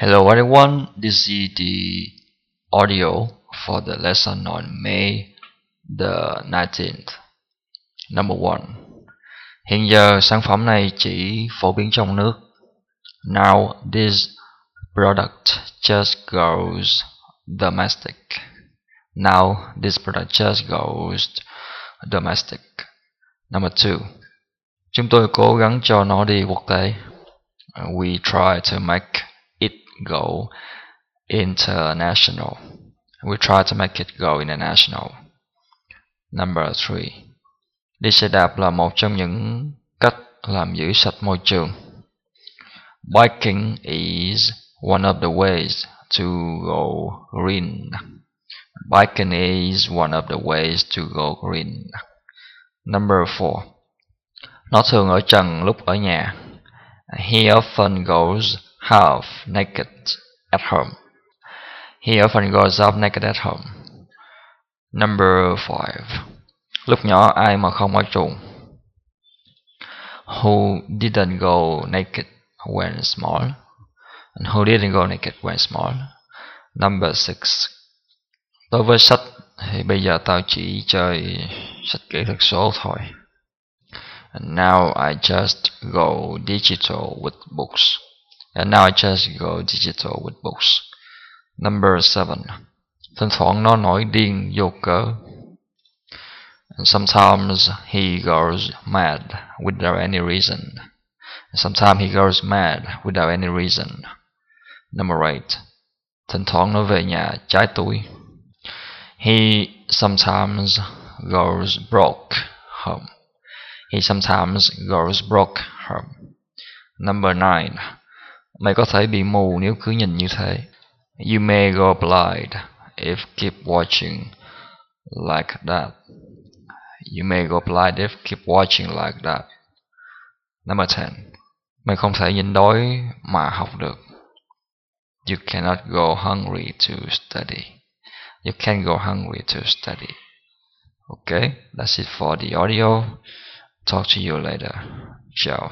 Hello everyone, this is the audio for the lesson on May the 19th. Number 1. Hiện giờ sản phẩm này chỉ phổ biến trong nước. Now this product just goes domestic. Now this product just goes domestic. Number 2. Chúng tôi cố gắng cho nó đi quốc tế. We try to make go international. We try to make it go international. Number 3. Đi xe đạp là một trong những cách làm giữ sạch môi trường. Biking is one of the ways to go green. Biking is one of the ways to go green. Number 4. Nó thường ở trần lúc ở nhà. He often goes half naked at home. He often goes half naked at home. Number 5. Lúc nhỏ ai mà không ở chuồng. Who didn't go naked when small? And who didn't go naked when small? Number 6. Đối với sách thì bây giờ tao chỉ chơi sách kỹ thuật số thôi. And now I just go digital with books. And now I just go digital with books. Number 7. Thỉnh thoảng nó nổi điên vô cớ. And sometimes he goes mad without any reason. And sometimes he goes mad without any reason. Number 8. Thỉnh thoảng nó về nhà trái túi. He sometimes goes broke home. He sometimes goes broke home. Number 9. Mày có thể bị mù nếu cứ nhìn như thế. You may go blind if keep watching like that. You may go blind if keep watching like that. Number 10. Mày không thể nhịn đói mà học được. You cannot go hungry to study. You can't go hungry to study. Okay, that's it for the audio. Talk to you later. Ciao.